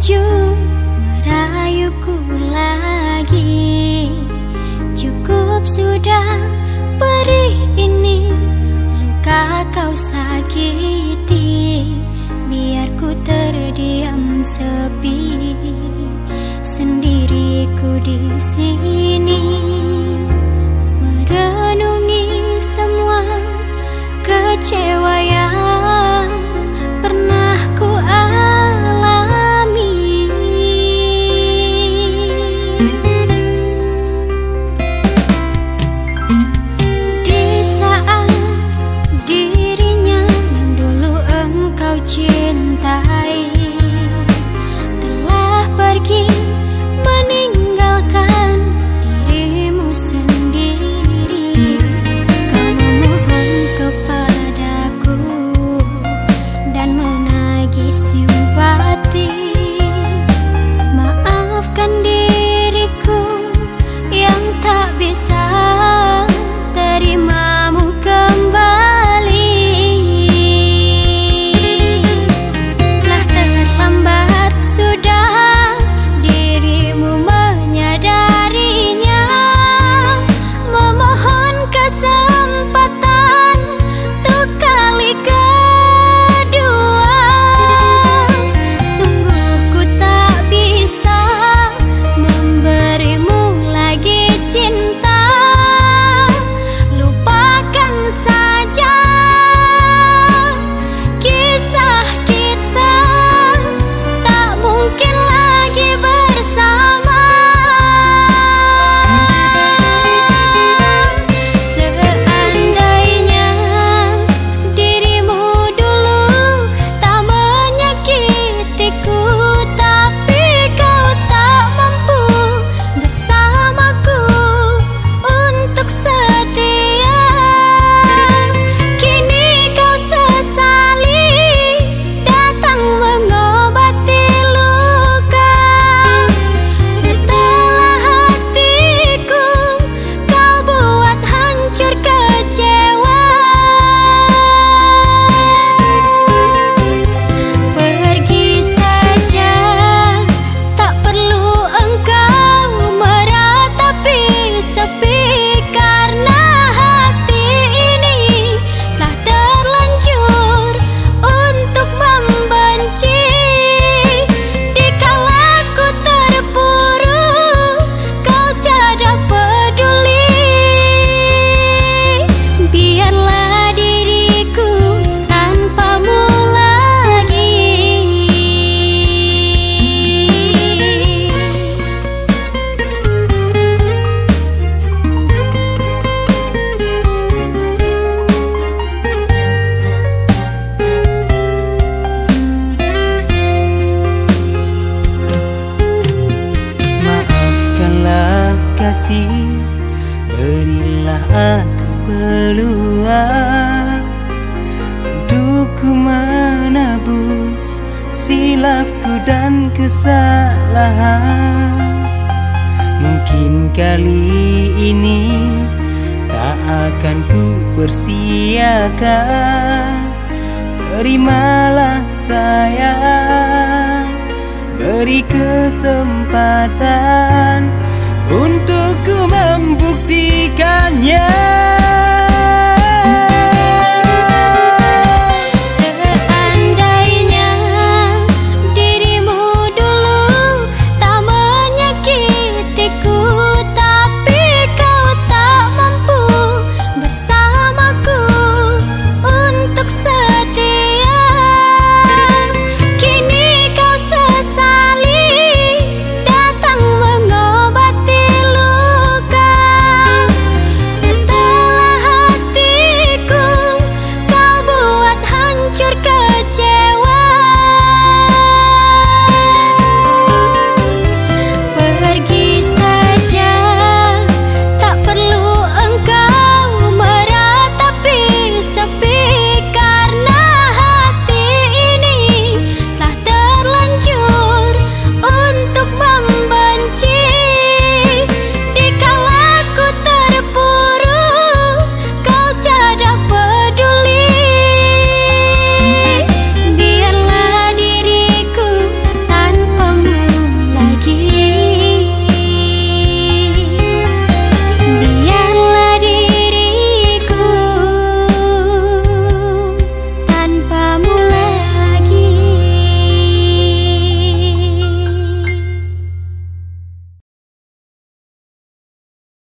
memuju merayuku lagi. Cukup sudah perih ini luka kau sakiti. Biar ku terdiam sepi sendiriku di sini. Merenungi semua kecewa yang aku peluang Untuk ku menebus Silapku dan kesalahan. Mungkin kali ini Tak akan ku persiakan. Terimalah sayang Beri kesempatan Untuk ku membuktikannya